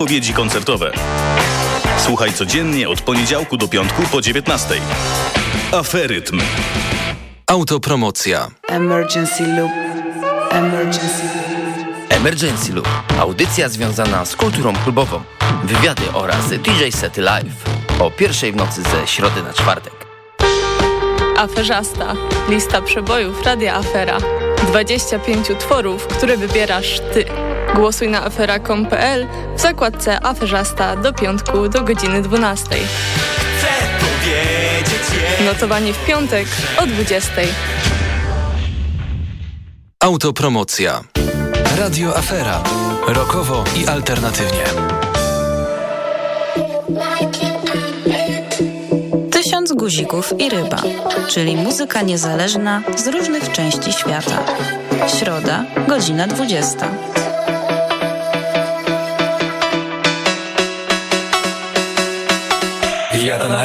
Powiedzi koncertowe. Słuchaj codziennie od poniedziałku do piątku po 19. Aferytm. Autopromocja. Emergency loop. Emergency loop. Emergency Loop. Audycja związana z kulturą klubową. Wywiady oraz DJ sety live. O pierwszej w nocy ze środy na czwartek. Aferzasta. Lista przebojów Radia Afera. 25 tworów, które wybierasz Ty. Głosuj na afera.com.pl w zakładce Aferzasta do piątku do godziny 12. Notowanie w piątek o 20. Autopromocja. Radio Afera. Rokowo i alternatywnie. Tysiąc guzików i ryba, czyli muzyka niezależna z różnych części świata. Środa, godzina 20. Jadę na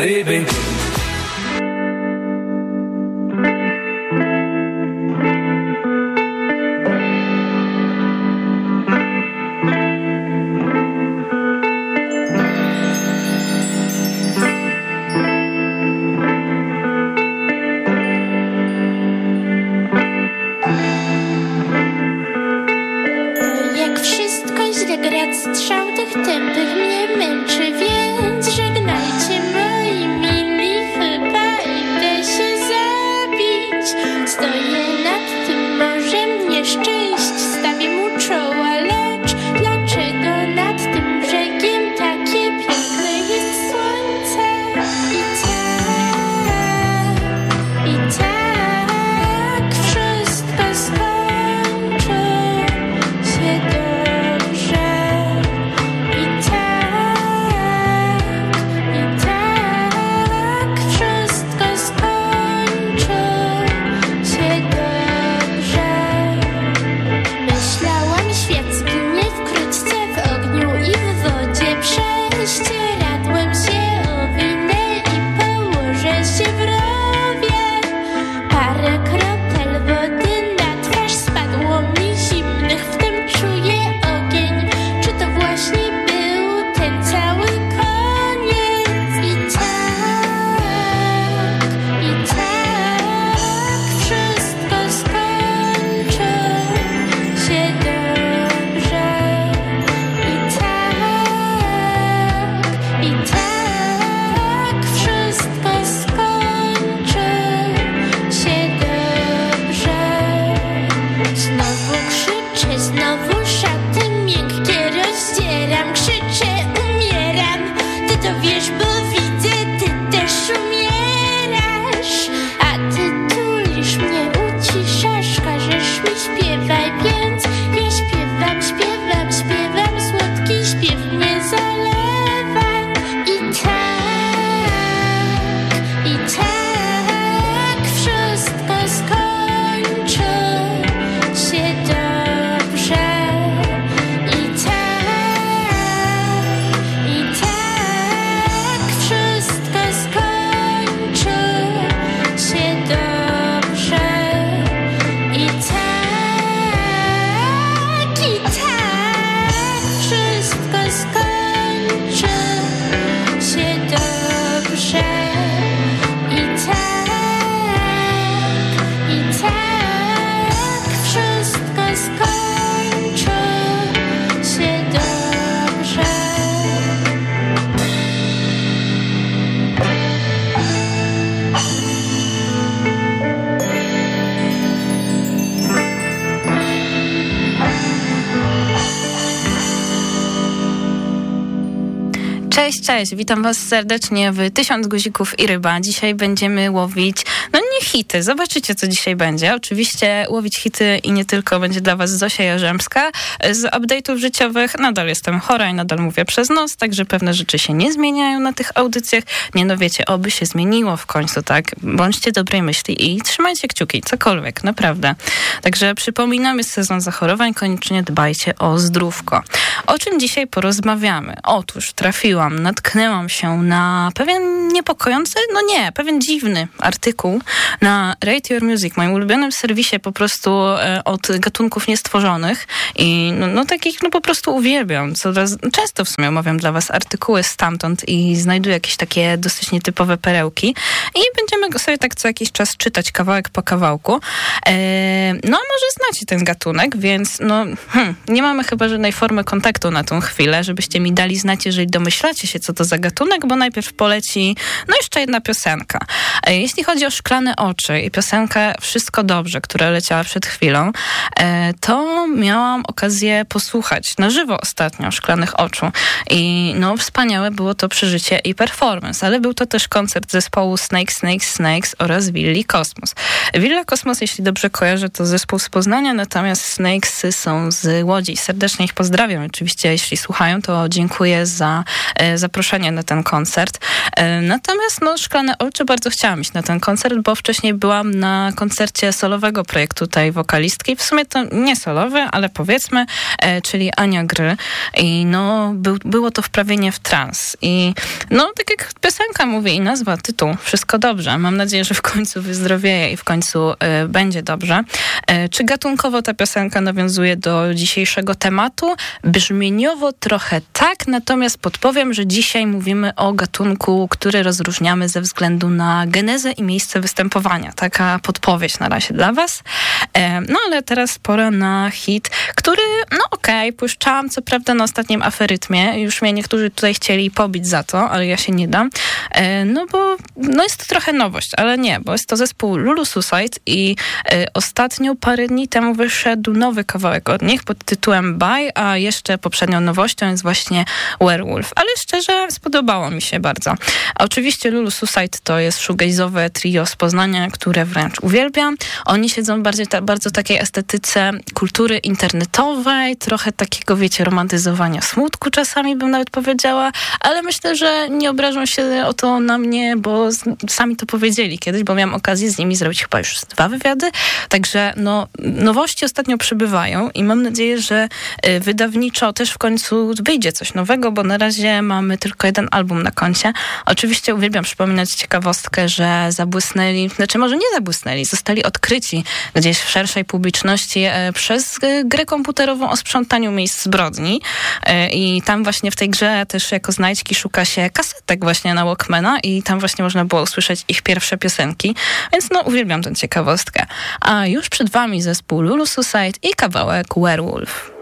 Cześć, witam was serdecznie w Tysiąc Guzików i Ryba. Dzisiaj będziemy łowić, no nie hity, zobaczycie co dzisiaj będzie. Oczywiście łowić hity i nie tylko będzie dla was Zosia Jarzębska. Z update'ów życiowych nadal jestem chora i nadal mówię przez nos, także pewne rzeczy się nie zmieniają na tych audycjach. Nie no wiecie, oby się zmieniło w końcu, tak? Bądźcie dobrej myśli i trzymajcie kciuki, cokolwiek, naprawdę. Także przypominamy sezon zachorowań, koniecznie dbajcie o zdrówko. O czym dzisiaj porozmawiamy? Otóż trafiłam natknęłam się na pewien niepokojący, no nie, pewien dziwny artykuł na Rate Your Music, moim ulubionym serwisie po prostu e, od gatunków niestworzonych i no, no takich no po prostu uwielbiam. Coraz, często w sumie omawiam dla was artykuły stamtąd i znajduję jakieś takie dosyć nietypowe perełki i będziemy sobie tak co jakiś czas czytać kawałek po kawałku. E, no może znacie ten gatunek, więc no hmm, nie mamy chyba żadnej formy kontaktu na tą chwilę, żebyście mi dali znać, jeżeli domyślacie się, co to za gatunek, bo najpierw poleci no jeszcze jedna piosenka. E, jeśli chodzi o Szklane Oczy i piosenkę Wszystko Dobrze, która leciała przed chwilą, e, to miałam okazję posłuchać na żywo ostatnio Szklanych Oczu i no wspaniałe było to przeżycie i performance, ale był to też koncert zespołu Snake Snakes Snakes oraz Willi Kosmos. Willa Kosmos, jeśli dobrze kojarzę, to zespół z Poznania, natomiast Snakes są z Łodzi. Serdecznie ich pozdrawiam. Oczywiście, jeśli słuchają, to dziękuję za e, zaproszenie na ten koncert. E, natomiast no, Szklane Oczy bardzo chciałam iść na ten koncert, bo wcześniej byłam na koncercie solowego projektu tej wokalistki. W sumie to nie solowy, ale powiedzmy, e, czyli Ania Gry. I no, był, było to wprawienie w trans. I no, tak jak piosenka mówi i nazwa, tytuł, wszystko dobrze. Mam nadzieję, że w końcu wyzdrowieje i w końcu y, będzie dobrze. Y, czy gatunkowo ta piosenka nawiązuje do dzisiejszego tematu? Brzmieniowo trochę tak, natomiast podpowiem, że dzisiaj mówimy o gatunku, który rozróżniamy ze względu na genezę i miejsce występowania. Taka podpowiedź na razie dla was. Y, no ale teraz pora na hit, który, no okej, okay, puszczałam co prawda na ostatnim aferytmie. Już mnie niektórzy tutaj chcieli pobić za to, ale ja się nie dam. No bo no jest to trochę nowość, ale nie, bo jest to zespół Lulu Suicide i y, ostatnio parę dni temu wyszedł nowy kawałek od nich pod tytułem Bye, a jeszcze poprzednią nowością jest właśnie Werewolf. Ale szczerze spodobało mi się bardzo. Oczywiście Lulu Suicide to jest shoegaze'owe trio z Poznania, które wręcz uwielbiam. Oni siedzą bardziej ta, bardzo takiej estetyce kultury internetowej, trochę takiego, wiecie, romantyzowania smutku czasami bym nawet powiedziała, ale myślę, że nie obrażą się o to na mnie, bo sami to powiedzieli kiedyś, bo miałam okazję z nimi zrobić chyba już dwa wywiady. Także no, nowości ostatnio przybywają i mam nadzieję, że y, wydawniczo też w końcu wyjdzie coś nowego, bo na razie mamy tylko jeden album na koncie. Oczywiście uwielbiam przypominać ciekawostkę, że zabłysnęli, znaczy może nie zabłysnęli, zostali odkryci gdzieś w szerszej publiczności e, przez e, grę komputerową o sprzątaniu miejsc zbrodni e, i tam właśnie w tej grze też jako znajdźki szuka się kasetek właśnie na Walkmana i tam właśnie można było usłyszeć ich pierwsze piosenki, więc no uwielbiam tę ciekawostkę. A już przed wami zespół Lulu Suicide i kawałek Werewolf.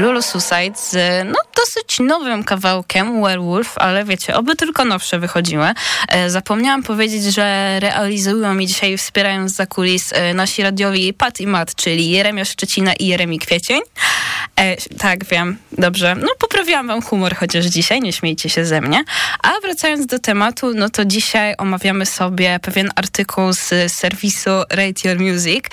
Allô Suicide z no, dosyć nowym kawałkiem Werewolf, ale wiecie, oby tylko nowsze wychodziły. E, zapomniałam powiedzieć, że realizują mi dzisiaj, wspierając za kulis e, nasi radiowi Pat i Mat, czyli Jeremia Szczecina i Jeremi Kwiecień. E, tak, wiem, dobrze. No poprawiłam wam humor chociaż dzisiaj, nie śmiejcie się ze mnie. A wracając do tematu, no to dzisiaj omawiamy sobie pewien artykuł z serwisu Rate Your Music.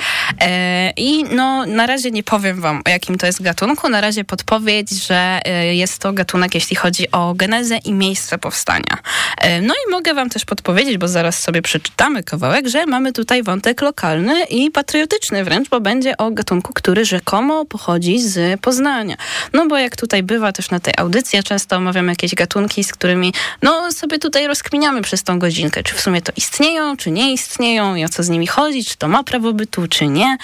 E, I no na razie nie powiem wam o jakim to jest gatunku, na razie podpowiedź, że e, jest to gatunek, jeśli chodzi o genezę i miejsce powstania. E, no i mogę wam też podpowiedzieć, bo zaraz sobie przeczytamy kawałek, że mamy tutaj wątek lokalny i patriotyczny wręcz, bo będzie o gatunku, który rzekomo pochodzi z Poznania. No bo jak tutaj bywa też na tej audycji, często omawiam jakieś gatunki, z którymi no sobie tutaj rozkminiamy przez tą godzinkę, czy w sumie to istnieją, czy nie istnieją i o co z nimi chodzi, czy to ma prawo bytu, czy nie.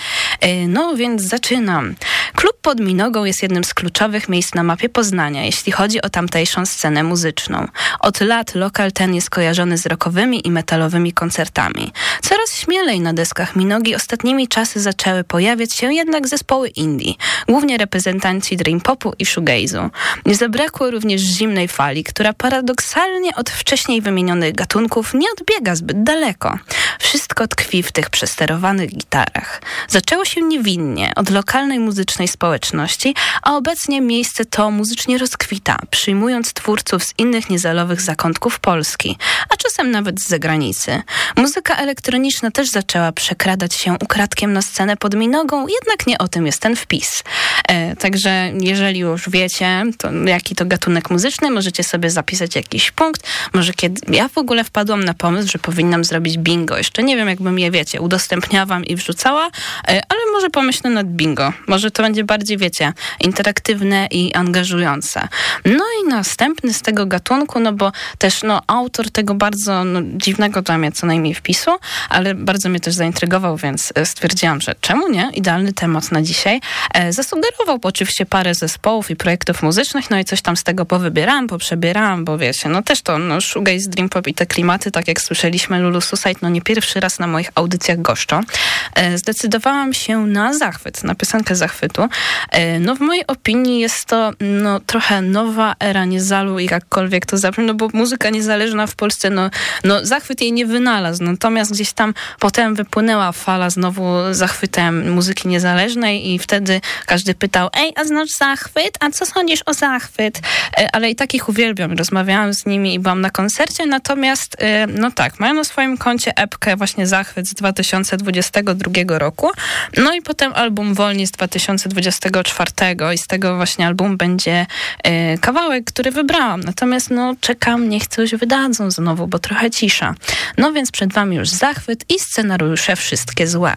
No więc zaczynam. Klub pod Minogą jest jednym z kluczowych miejsc na mapie Poznania, jeśli chodzi o tamtejszą scenę muzyczną. Od lat lokal ten jest kojarzony z rockowymi i metalowymi koncertami. Coraz śmielej na deskach Minogi ostatnimi czasy zaczęły pojawiać się jednak zespoły indie, głównie reprezentanci dream popu i shoegaze'u. Nie zabrakło również zimnej fali, która paradoksalnie od wcześniej wymienionych gatunków nie odbiega zbyt daleko. Wszystko tkwi w tych przesterowanych gitarach. Zaczęło się niewinnie, od lokalnej muzycznej społeczności, a obecnie miejsce to muzycznie rozkwita, przyjmując twórców z innych niezalowych zakątków Polski, a czasem nawet z zagranicy. Muzyka elektroniczna też zaczęła przekradać się ukradkiem na scenę pod minogą, jednak nie o tym jest ten wpis. E, także jeżeli już wiecie, to jaki to gatunek muzyczny, możecie sobie zapisać jakiś punkt. Może kiedy ja w ogóle wpadłam na pomysł, że powinnam zrobić bingo. Jeszcze nie wiem, jakbym je, wiecie, udostępniałam i wrzucała, e, ale może pomyślę nad bingo. Może to będzie bardziej, wiecie, interaktywne i angażujące. No i następny z tego gatunku, no bo też no, autor tego bardzo no, dziwnego dla mnie co najmniej wpisu, ale bardzo mnie też zaintrygował, więc e, stwierdziłam, że czemu nie? Idealny temat na dzisiaj. E, zasugerował oczywiście parę zespołów i projektów muzycznych, no i coś tam z tego powybierałam, poprzebierałam, bo wiecie, no też to no, shoegaze, dream pop i te klimaty, tak jak słyszeliśmy, Lulu Suicide, no nie pierwszy raz na moich audycjach goszczą. E, zdecydowałam się na zachwyt, na piosenkę zachwytu. E, no w mojej opinii jest to no, trochę nowa era niezalu jakkolwiek to zabrzmi, no bo muzyka niezależna w Polsce, no, no zachwyt jej nie wynalazł, natomiast gdzieś tam potem wypłynęła fala znowu zachwytem muzyki niezależnej i wtedy każdy pytał, ej, a znasz zachwyt? A co sądzisz o zachwyt? E, ale i takich uwielbiam, rozmawiałam z nimi i byłam na koncercie, natomiast no tak, mają na swoim koncie epkę właśnie Zachwyt z 2022 roku, no i potem album Wolni z 2024 i z tego właśnie album będzie y, kawałek, który wybrałam. Natomiast no czekam, niech coś wydadzą znowu, bo trochę cisza. No więc przed wami już Zachwyt i scenariusze wszystkie złe.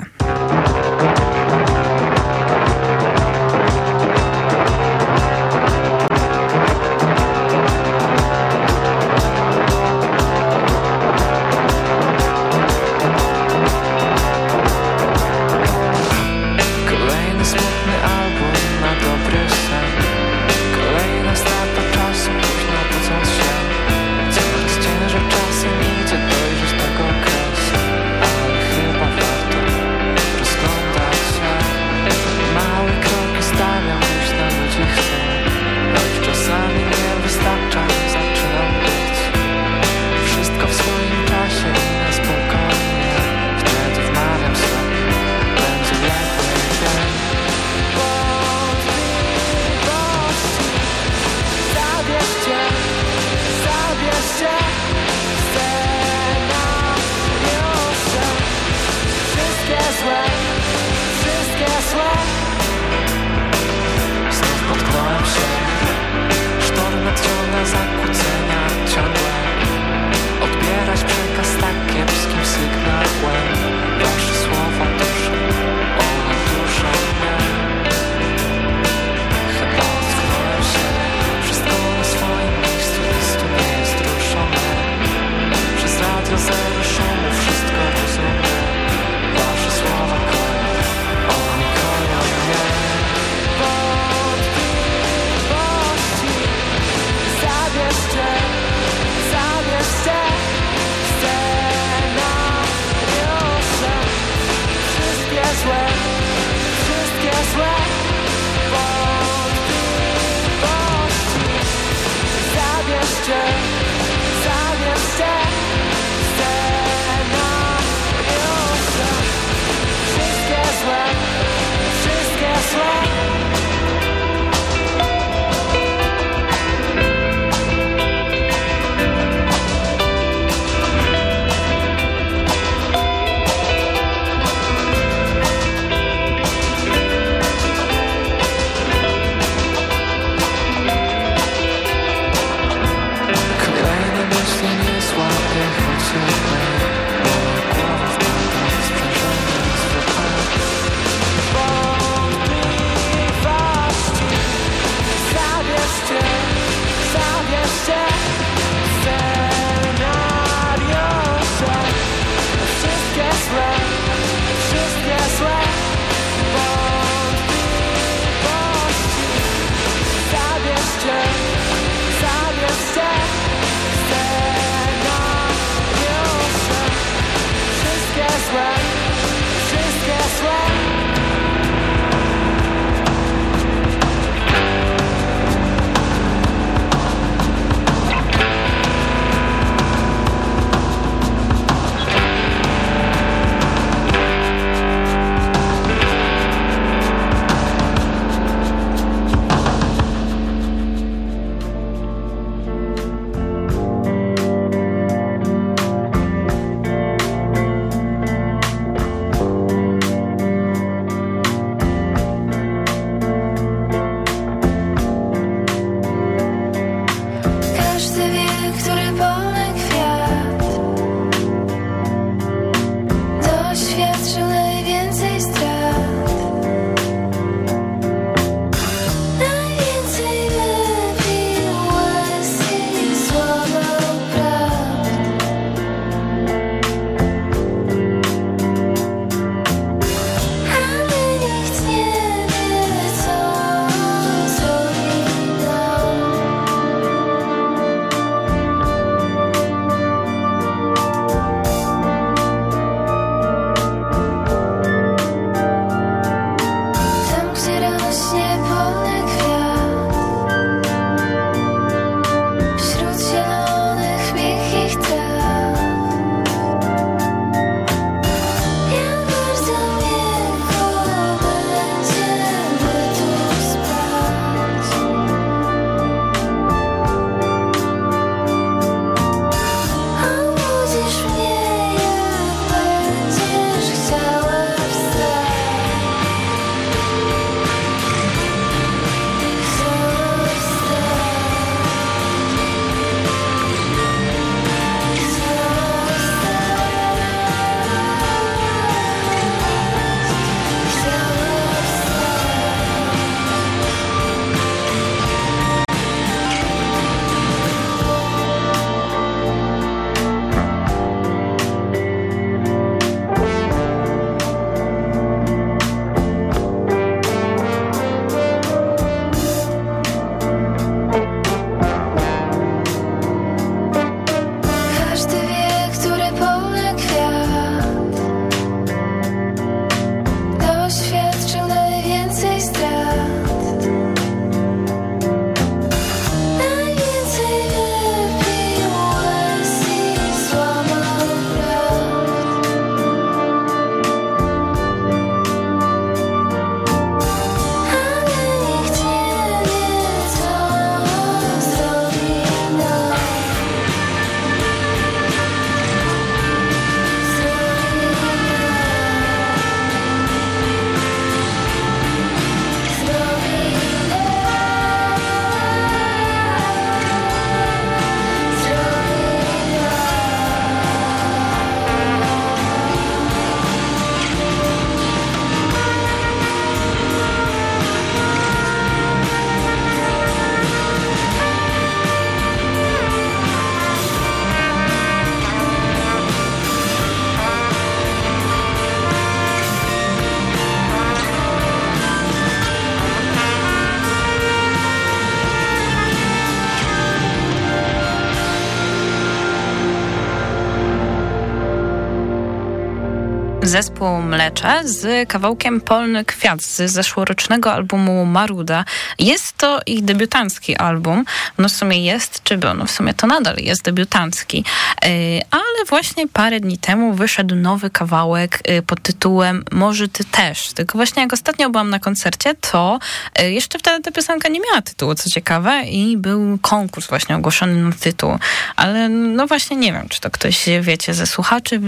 Z kawałkiem Polny Kwiat z zeszłorocznego albumu Maruda. Jest to ich debiutancki album. No w sumie jest, czy był? No w sumie to nadal jest debiutancki. E, ale właśnie parę dni temu wyszedł nowy kawałek e, pod tytułem Może ty też. Tylko właśnie jak ostatnio byłam na koncercie, to e, jeszcze wtedy ta piosenka nie miała tytułu, co ciekawe, i był konkurs właśnie ogłoszony na tytuł. Ale no właśnie nie wiem, czy to ktoś, wiecie, ze słuchaczy,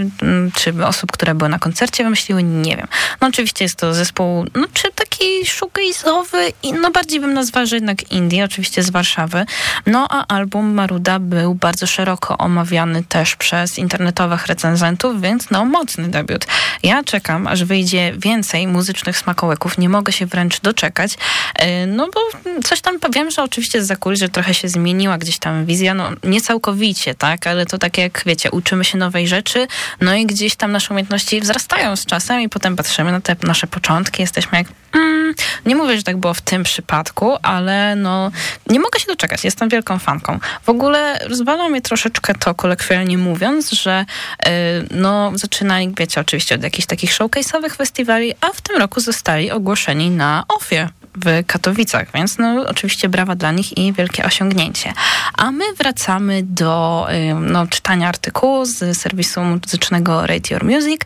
czy osób, które były na koncercie wymyśliły, nie wiem. No oczywiście jest to zespół, no czy taki shoegaze'owy no bardziej bym nazwała, że jednak indie, oczywiście z Warszawy. No a album Maruda był bardzo szeroko omawiany też przez internetowych recenzentów, więc no mocny debiut. Ja czekam, aż wyjdzie więcej muzycznych smakołyków. Nie mogę się wręcz doczekać. E, no bo coś tam wiem, że oczywiście z że trochę się zmieniła gdzieś tam wizja, no nie całkowicie, tak, ale to tak jak wiecie, uczymy się nowej rzeczy, no i gdzieś tam nasze umiejętności wzrastają z czasem i potem patrzymy na te nasze początki, jesteśmy jak mm, nie mówię, że tak było w tym przypadku, ale no nie mogę się doczekać. Jestem wielką fanką. W ogóle rozwala mnie troszeczkę to, kolekwialnie mówiąc, że yy, no zaczynali, wiecie, oczywiście od jakichś takich showcase'owych festiwali, a w tym roku zostali ogłoszeni na OFIE w Katowicach, więc no oczywiście brawa dla nich i wielkie osiągnięcie. A my wracamy do no, czytania artykułu z serwisu muzycznego Rate Your Music.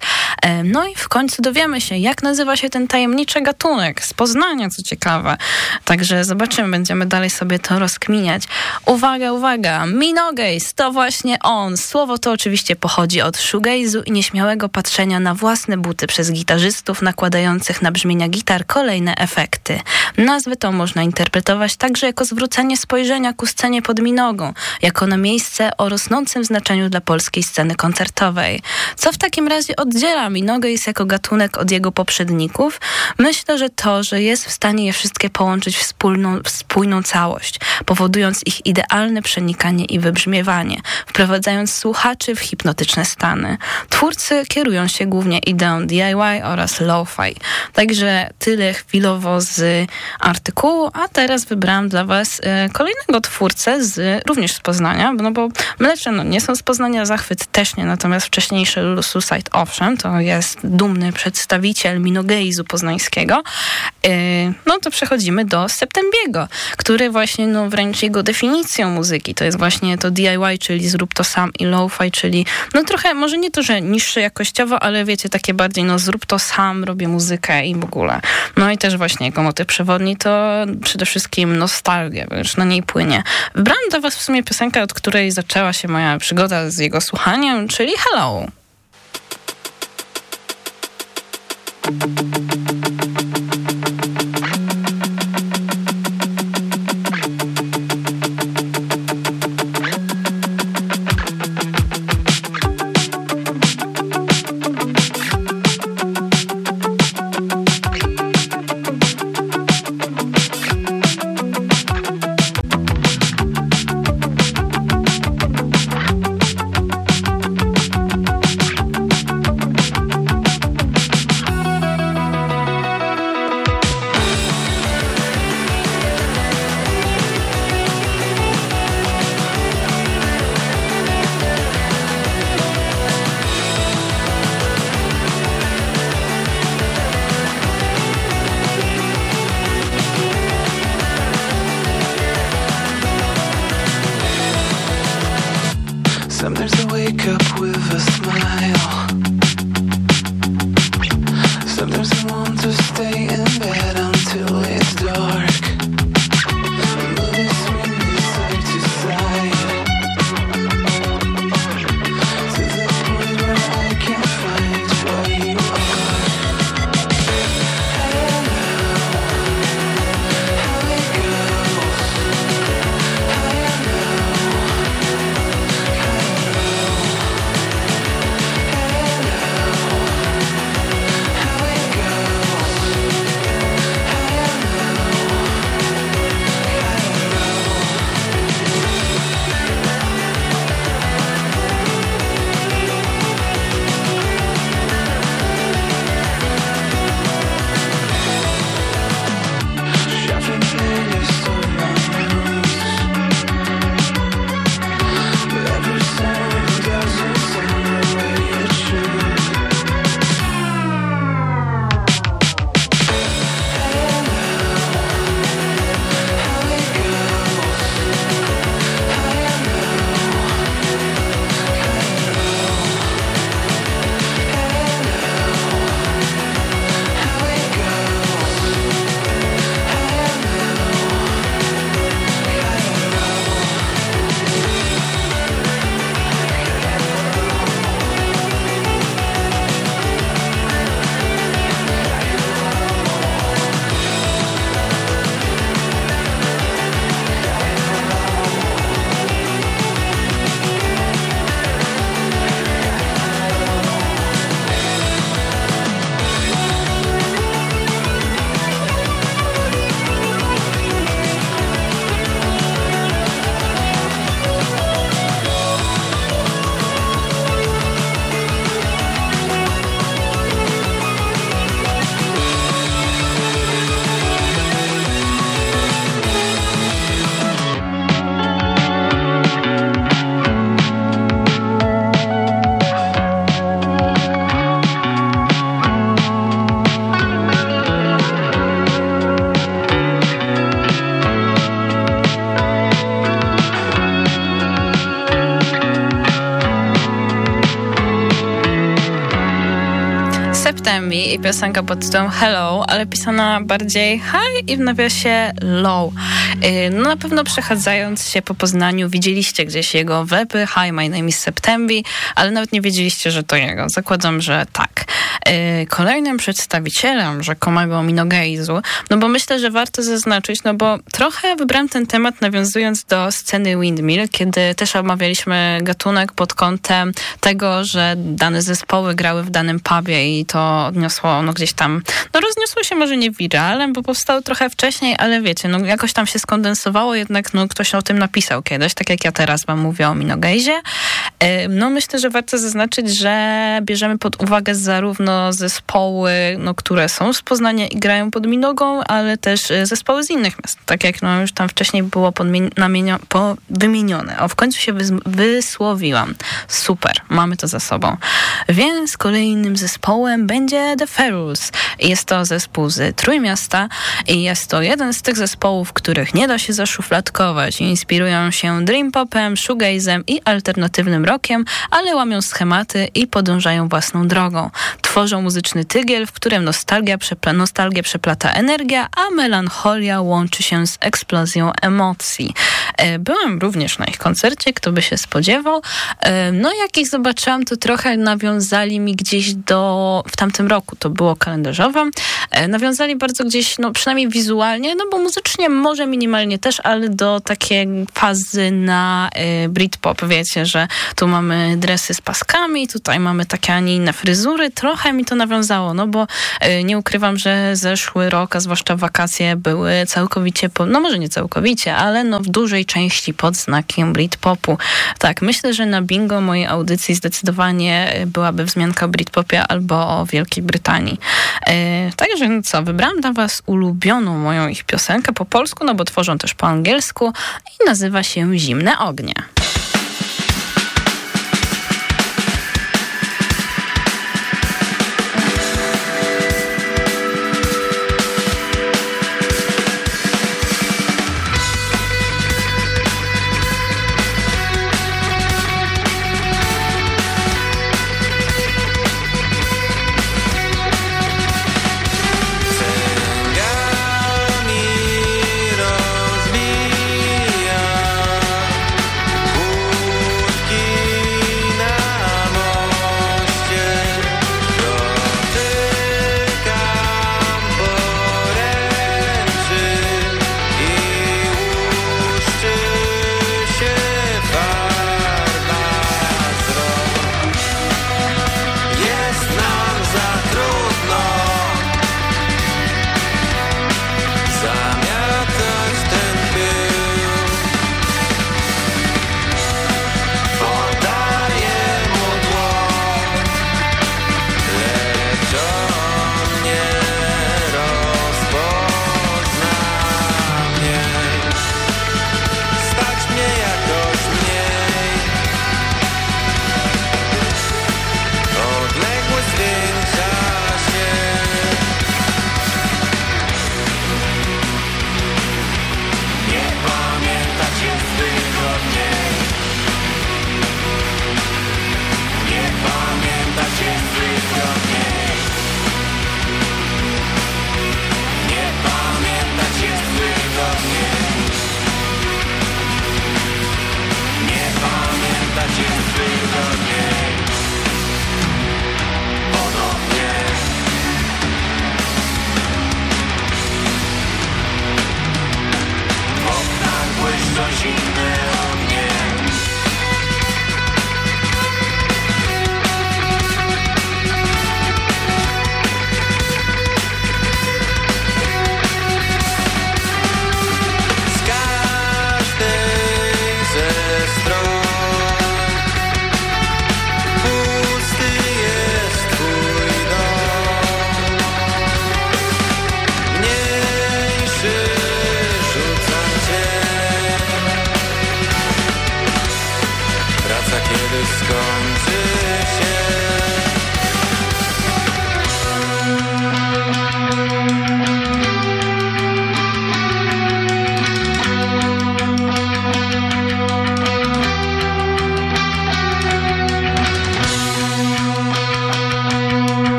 No i w końcu dowiemy się, jak nazywa się ten tajemniczy gatunek z Poznania, co ciekawe. Także zobaczymy, będziemy dalej sobie to rozkminiać. Uwaga, uwaga, Minogaze to właśnie on. Słowo to oczywiście pochodzi od shoegaze'u i nieśmiałego patrzenia na własne buty przez gitarzystów nakładających na brzmienia gitar kolejne efekty. Nazwy to można interpretować także jako zwrócenie spojrzenia ku scenie pod Minogą, jako na miejsce o rosnącym znaczeniu dla polskiej sceny koncertowej. Co w takim razie oddziela Minogaze jako gatunek od jego poprzedników? Myślę, że to, że jest w stanie je wszystkie połączyć w wspólną, w spójną całość, powodując ich idealne przenikanie i wybrzmiewanie, wprowadzając słuchaczy w hipnotyczne stany. Twórcy kierują się głównie ideą DIY oraz lo-fi. Także tyle chwilowo z artykułu, a teraz wybrałam dla Was e, kolejnego twórcę z, również z Poznania, no bo mlecze no, nie są z Poznania, Zachwyt też nie, natomiast wcześniejszy Suicide owszem, to jest dumny przedstawiciel minogeizu poznańskiego. E, no to przechodzimy do Septembiego, który właśnie no, wręcz jego definicją muzyki to jest właśnie to DIY, czyli zrób to sam i lo-fi, czyli no trochę, może nie to, że niższe jakościowo, ale wiecie, takie bardziej no zrób to sam, robię muzykę i w ogóle. No i też właśnie jego motyw przewodni to przede wszystkim nostalgia, wiesz, na niej płynie. Wybrałam dla was w sumie piosenkę, od której zaczęła się moja przygoda z jego słuchaniem, czyli Hello. September i piosenka pod tytułem Hello, ale pisana bardziej high i w nawiasie low. Y, no na pewno przechadzając się po Poznaniu widzieliście gdzieś jego wlepy Hi, my name is September, ale nawet nie wiedzieliście, że to jego. Zakładam, że tak. Y, kolejnym przedstawicielem rzekomego minogeizu, no bo myślę, że warto zaznaczyć, no bo trochę wybrałam ten temat nawiązując do sceny Windmill, kiedy też omawialiśmy gatunek pod kątem tego, że dane zespoły grały w danym pubie i to odniosło, no gdzieś tam, no rozniosło się może nie wiralem, bo powstało trochę wcześniej, ale wiecie, no jakoś tam się skondensowało, jednak no ktoś o tym napisał kiedyś, tak jak ja teraz wam mówię o Minogejzie. No myślę, że warto zaznaczyć, że bierzemy pod uwagę zarówno zespoły, no, które są z Poznania i grają pod Minogą, ale też e, zespoły z innych miast, tak jak no, już tam wcześniej było po, wymienione. O, w końcu się wysłowiłam. Super, mamy to za sobą. Więc kolejnym zespołem będzie The Ferus. Jest to zespół z Trójmiasta i jest to jeden z tych zespołów, których nie da się zaszufladkować. Inspirują się dream popem, shoegazem i alternatywnym rockiem, ale łamią schematy i podążają własną drogą. Tworzą muzyczny tygiel, w którym nostalgia, przepla nostalgia przeplata energia, a melancholia łączy się z eksplozją emocji. E, byłam również na ich koncercie, kto by się spodziewał. E, no jak ich zobaczyłam, to trochę nawiązali mi gdzieś do, w tamtym roku, to było kalendarzowe, e, nawiązali bardzo gdzieś, no przynajmniej wizualnie, no bo muzycznie może minimalnie też, ale do takiej fazy na Britpop, wiecie, że tu mamy dresy z paskami, tutaj mamy takie, a nie inne fryzury, trochę mi to nawiązało, no bo nie ukrywam, że zeszły rok, a zwłaszcza wakacje były całkowicie, po, no może nie całkowicie, ale no w dużej części pod znakiem Britpopu. Tak, myślę, że na bingo mojej audycji zdecydowanie byłaby wzmianka o Britpopie albo o Wielkiej Brytanii. E, także co, wybrałam dla was ulubioną moją ich piosenkę po polsku, no bo tworzą też po angielsku i nazywa się Zimne Ognie.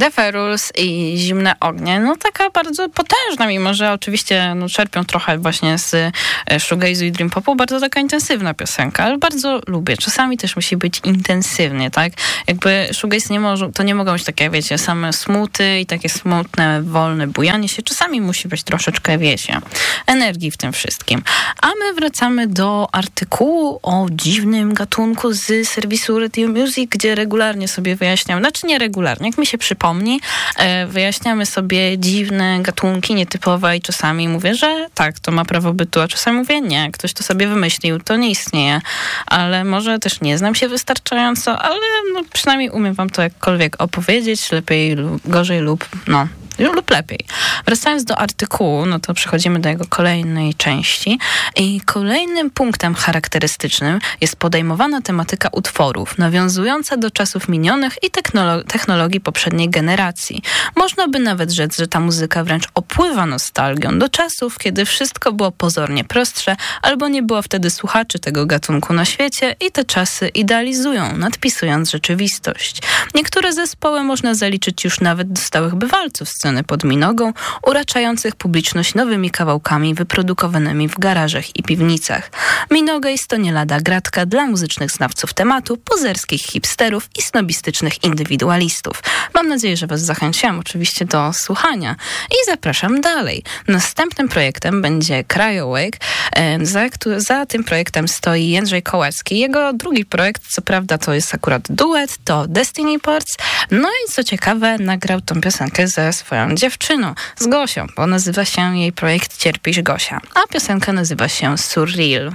The Rules i Zimne Ognie. No taka bardzo potężna, mimo że oczywiście no, czerpią trochę właśnie z e, shoegaze'u i dream popu. Bardzo taka intensywna piosenka, ale bardzo lubię. Czasami też musi być intensywnie, tak? Jakby shoegaze nie może, to nie mogą być takie, wiecie, same smuty i takie smutne, wolne bujanie się. Czasami musi być troszeczkę, wiecie, energii w tym wszystkim. A my wracamy do artykułu o dziwnym gatunku z serwisu Radio Music, gdzie regularnie sobie wyjaśniam, znaczy nie regularnie, jak mi się przypomni, wyjaśniamy sobie dziwne gatunki nietypowe i czasami mówię, że tak, to ma prawo bytu, a czasami mówię nie, ktoś to sobie wymyślił, to nie istnieje, ale może też nie znam się wystarczająco, ale no, przynajmniej umiem wam to jakkolwiek opowiedzieć, lepiej, gorzej lub no, lub lepiej. Wracając do artykułu, no to przechodzimy do jego kolejnej części. I kolejnym punktem charakterystycznym jest podejmowana tematyka utworów, nawiązująca do czasów minionych i technolo technologii poprzedniej generacji. Można by nawet rzec, że ta muzyka wręcz opływa nostalgią do czasów, kiedy wszystko było pozornie prostsze, albo nie było wtedy słuchaczy tego gatunku na świecie i te czasy idealizują, nadpisując rzeczywistość. Niektóre zespoły można zaliczyć już nawet do stałych bywalców sceny sceny pod Minogą, uraczających publiczność nowymi kawałkami wyprodukowanymi w garażach i piwnicach. Minoga jest to nie lada gratka dla muzycznych znawców tematu, pozerskich hipsterów i snobistycznych indywidualistów. Mam nadzieję, że Was zachęciłam oczywiście do słuchania i zapraszam dalej. Następnym projektem będzie Cryoawake. Za, za tym projektem stoi Jędrzej Kołacki. Jego drugi projekt, co prawda to jest akurat duet, to Destiny Ports. No i co ciekawe, nagrał tą piosenkę ze swoją dziewczyną, z Gosią, bo nazywa się jej projekt Cierpisz Gosia, a piosenka nazywa się Surreal.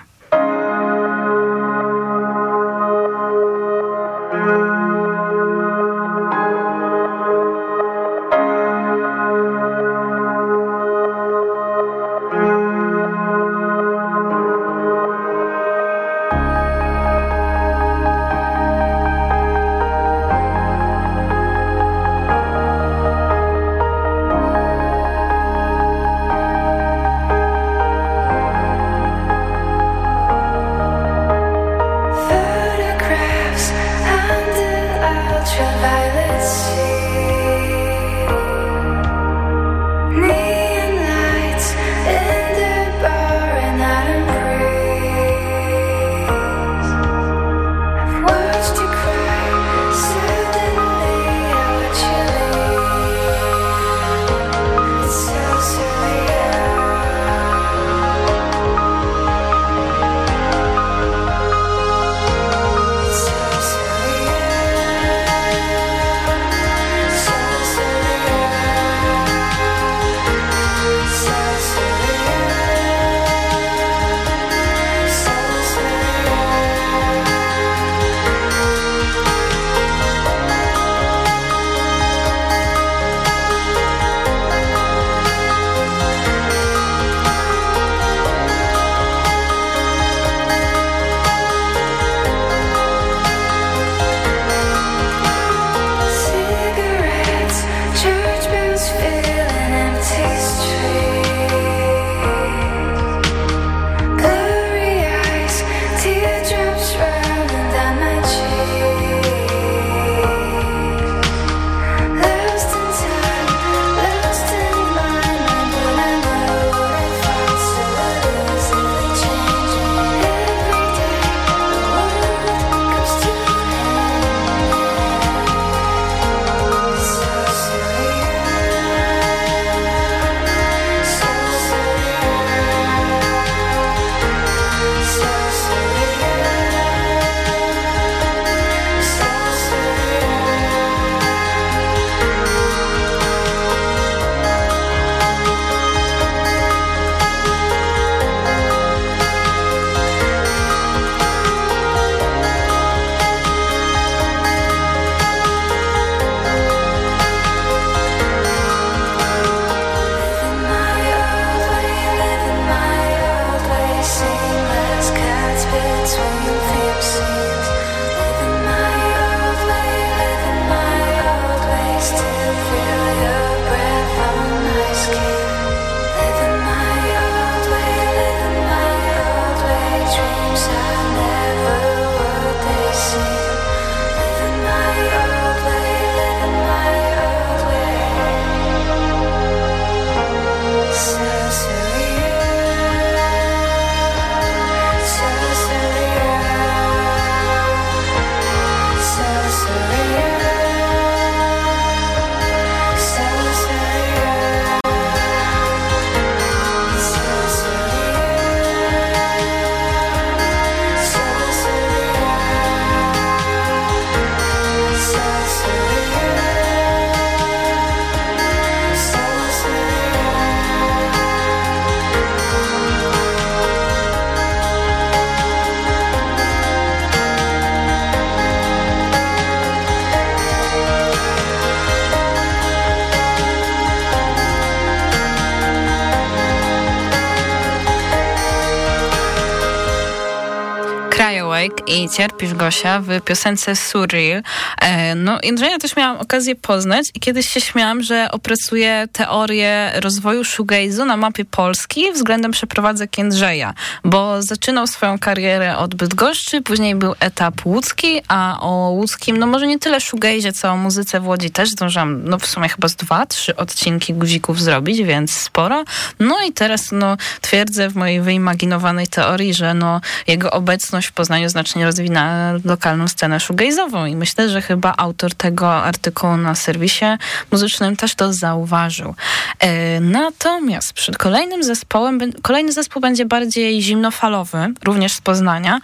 I Cierpisz Gosia w piosence Surreal. E, no, Jędrzeja też miałam okazję poznać i kiedyś się śmiałam, że opracuję teorię rozwoju shoegaze'u na mapie Polski względem przeprowadzek Jędrzeja, bo zaczynał swoją karierę od Bydgoszczy, później był etap łódzki, a o łódzkim, no może nie tyle shoegaze'ie, co o muzyce w Łodzi też zdążyłam, no w sumie chyba z dwa, trzy odcinki guzików zrobić, więc sporo. No i teraz, no twierdzę w mojej wyimaginowanej teorii, że no jego obecność w Poznaniu znacznie rozwina lokalną scenę shoegaze'ową i myślę, że chyba autor tego artykułu na serwisie muzycznym też to zauważył. E, natomiast przed kolejnym zespołem, kolejny zespół będzie bardziej zimnofalowy, również z Poznania.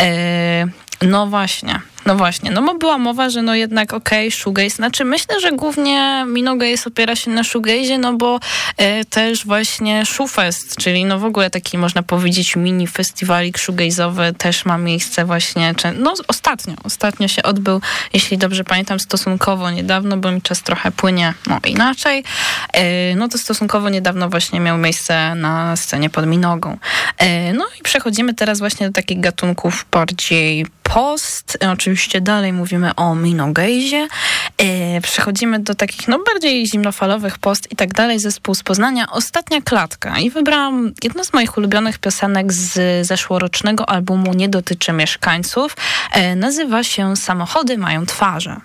E, no właśnie. No właśnie, no bo była mowa, że no jednak okej, okay, shoegaze, znaczy myślę, że głównie Minogaze opiera się na shoegaze, no bo e, też właśnie Shoefest, czyli no w ogóle taki można powiedzieć mini festiwalik shoegaze'owy też ma miejsce właśnie, czy, no ostatnio, ostatnio się odbył, jeśli dobrze pamiętam, stosunkowo niedawno, bo mi czas trochę płynie, no inaczej, e, no to stosunkowo niedawno właśnie miał miejsce na scenie pod Minogą. E, no i przechodzimy teraz właśnie do takich gatunków bardziej post, oczywiście dalej mówimy o Minogazie, e, przechodzimy do takich no bardziej zimnofalowych post i tak dalej, zespół z Poznania, Ostatnia Klatka. I wybrałam jedno z moich ulubionych piosenek z zeszłorocznego albumu Nie dotyczy mieszkańców, e, nazywa się Samochody mają twarze.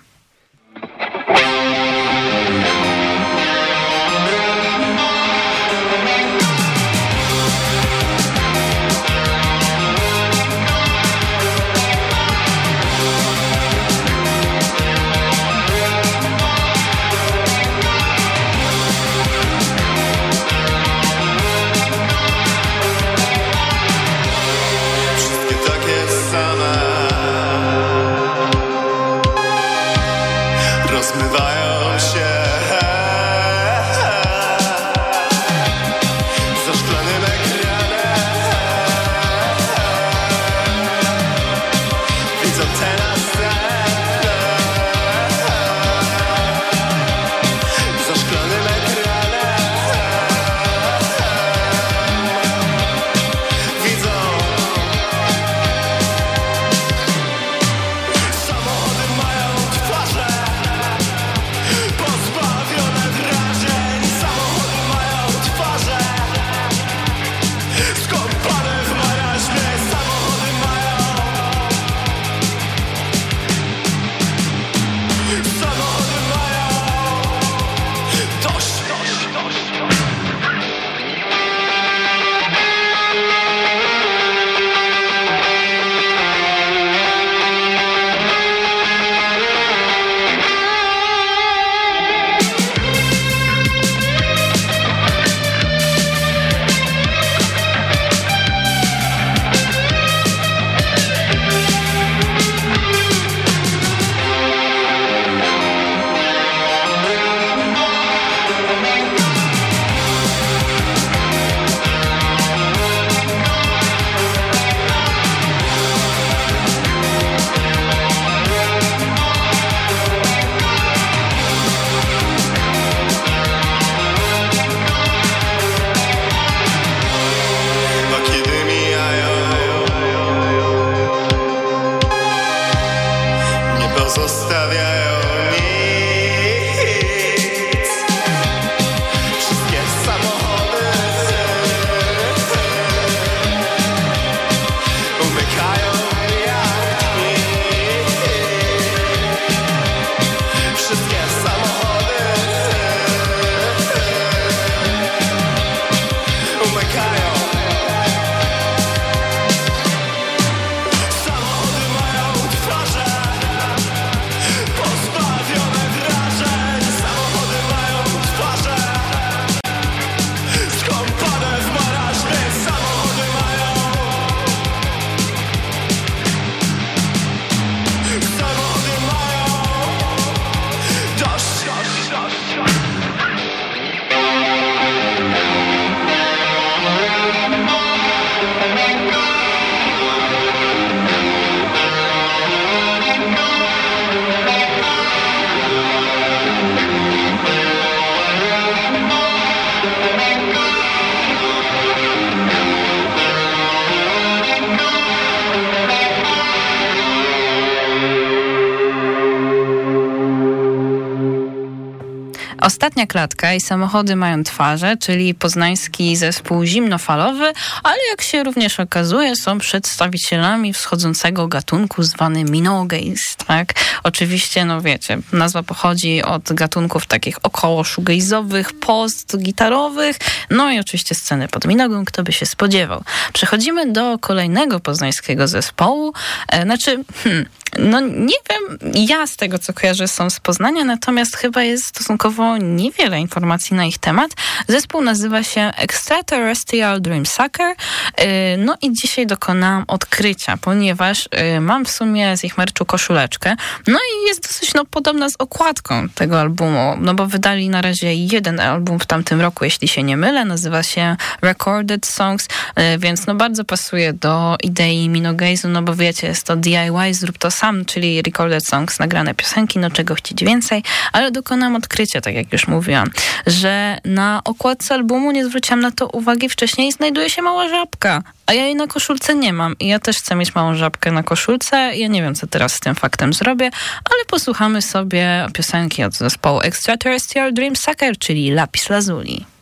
Ostatnia klatka i samochody mają twarze, czyli poznański zespół zimnofalowy, ale jak się również okazuje, są przedstawicielami wschodzącego gatunku zwany minogaze, tak? Oczywiście, no wiecie, nazwa pochodzi od gatunków takich około shoegaze'owych, post-gitarowych, no i oczywiście sceny pod minogą, kto by się spodziewał. Przechodzimy do kolejnego poznańskiego zespołu, e, znaczy, hmm, no nie wiem, ja z tego co kojarzę są z Poznania, natomiast chyba jest stosunkowo niewiele informacji na ich temat. Zespół nazywa się Extraterrestrial Dream Sucker. Y, no i dzisiaj dokonałam odkrycia, ponieważ y, mam w sumie z ich merczu koszuleczkę. No i jest dosyć no, podobna z okładką tego albumu, no bo wydali na razie jeden album w tamtym roku, jeśli się nie mylę. Nazywa się Recorded Songs, y, więc no bardzo pasuje do idei Minogaze'u, no bo wiecie, jest to DIY, zrób to sam, czyli recorded songs, nagrane piosenki, no czego chcieć więcej, ale dokonałam odkrycia, tak jak już mówiłam, że na okładce albumu nie zwróciłam na to uwagi wcześniej znajduje się mała żabka, a ja jej na koszulce nie mam i ja też chcę mieć małą żabkę na koszulce. Ja nie wiem, co teraz z tym faktem zrobię, ale posłuchamy sobie piosenki od zespołu Extraterrestrial Dream Sucker, czyli Lapis Lazuli.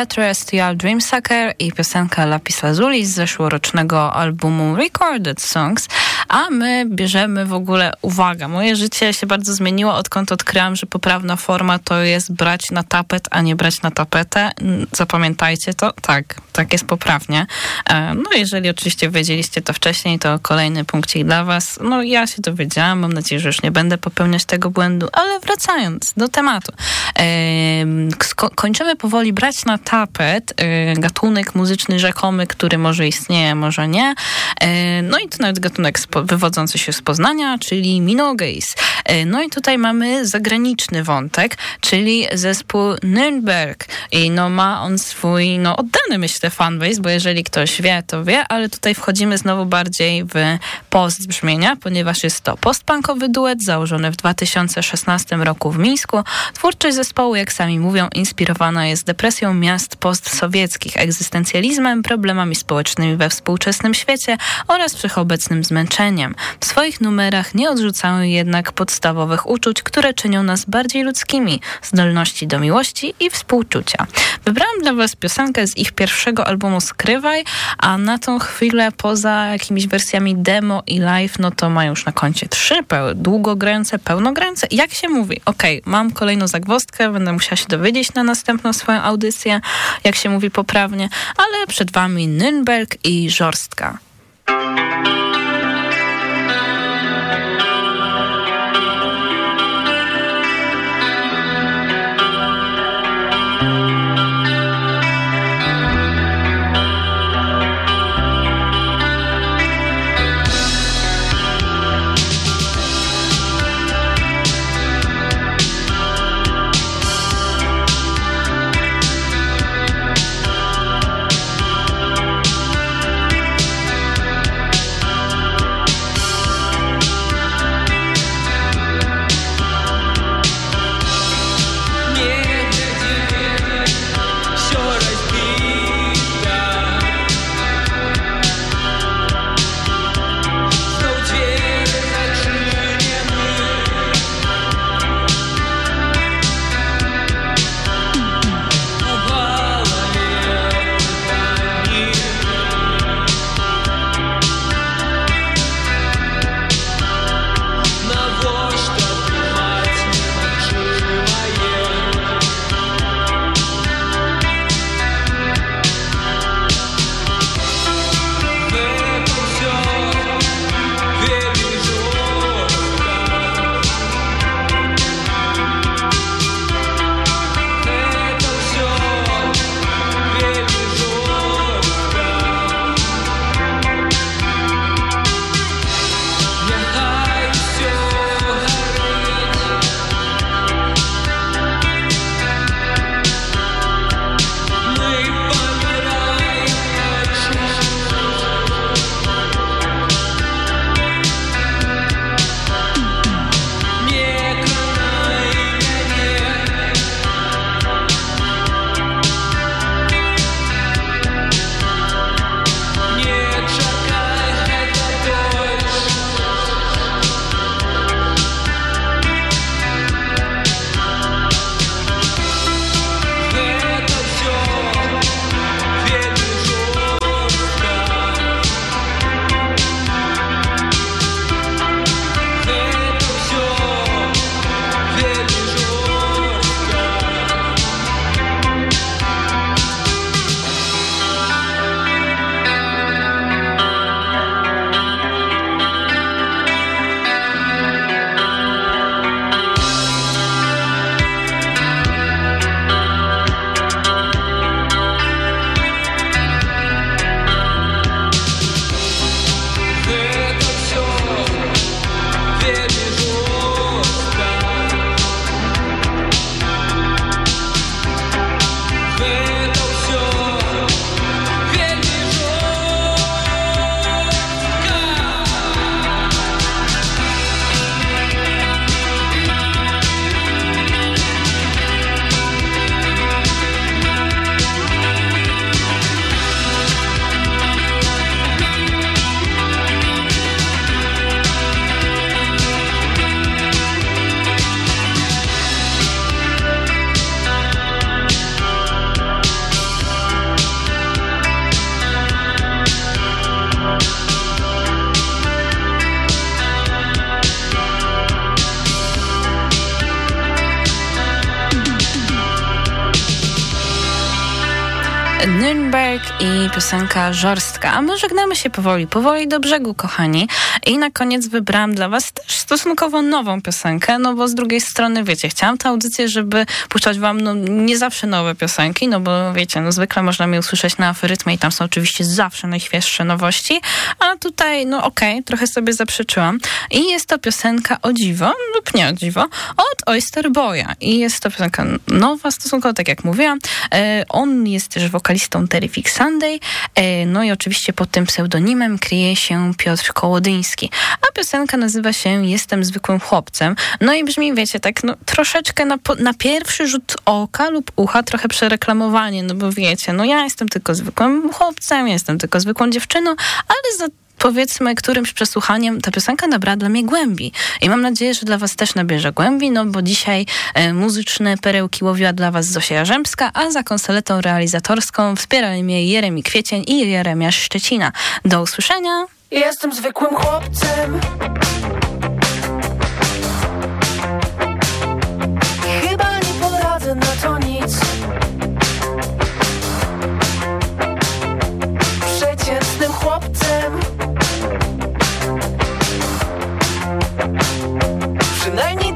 Extraterrestrial Dreamsucker i piosenka Lapis Lazuli z zeszłorocznego albumu Recorded Songs, a my bierzemy w ogóle, uwaga, moje życie się bardzo zmieniło, odkąd odkryłam, że poprawna forma to jest brać na tapet, a nie brać na tapetę. Zapamiętajcie to, tak, tak jest poprawnie. E, no jeżeli oczywiście wiedzieliście to wcześniej, to kolejny punkcik dla was. No ja się dowiedziałam, mam nadzieję, że już nie będę popełniać tego błędu, ale wracając do tematu. Kończymy powoli brać na tapet e, gatunek muzyczny rzekomy, który może istnieje, może nie. E, no i to nawet gatunek wywodzący się z Poznania, czyli Minogaze. No i tutaj mamy zagraniczny wątek, czyli zespół Nürnberg. I no ma on swój, no oddany myślę fanbase, bo jeżeli ktoś wie, to wie, ale tutaj wchodzimy znowu bardziej w post brzmienia, ponieważ jest to postpunkowy duet założony w 2016 roku w Mińsku. Twórczość zespołu, jak sami mówią, inspirowana jest depresją miast postsowieckich, egzystencjalizmem, problemami społecznymi we współczesnym świecie oraz wszechobecnym zmęczeniem. W swoich numerach nie odrzucają jednak podstawowych uczuć, które czynią nas bardziej ludzkimi, zdolności do miłości i współczucia. Wybrałam dla Was piosenkę z ich pierwszego albumu Skrywaj, a na tą chwilę poza jakimiś wersjami demo i live, no to mają już na koncie trzy długogrające, pełnogrające. Jak się mówi? Okej, okay, mam kolejną zagwozdkę, będę musiała się dowiedzieć na następną swoją audycję, jak się mówi poprawnie, ale przed Wami Nürnberg i Żorstka. I piosenka Żorstka. A my żegnamy się powoli, powoli do brzegu, kochani. I na koniec wybrałam dla was też stosunkowo nową piosenkę, no bo z drugiej strony, wiecie, chciałam tę audycję, żeby puszczać wam no, nie zawsze nowe piosenki, no bo wiecie, no zwykle można mnie usłyszeć na aferytmie i tam są oczywiście zawsze najświeższe nowości, a tutaj, no okej, okay, trochę sobie zaprzeczyłam. I jest to piosenka o dziwo, lub nie o dziwo, od Oyster Boya. I jest to piosenka nowa stosunkowo, tak jak mówiłam. E, on jest też wokalistą Terrific Sunday, e, no i oczywiście pod tym pseudonimem kryje się Piotr Kołodyński. A piosenka nazywa się Jestem zwykłym chłopcem. No i brzmi, wiecie, tak no, troszeczkę na, na pierwszy rzut oka lub ucha trochę przereklamowanie, no bo wiecie, no ja jestem tylko zwykłym chłopcem, jestem tylko zwykłą dziewczyną, ale za powiedzmy którymś przesłuchaniem ta piosenka nabrała dla mnie głębi. I mam nadzieję, że dla was też nabierze głębi, no bo dzisiaj e, muzyczne perełki łowiła dla was Zosia Jarzębska, a za konsoletą realizatorską wspierali mnie Jeremi Kwiecień i Jeremiasz Szczecina. Do usłyszenia! Jestem zwykłym chłopcem Przynajmniej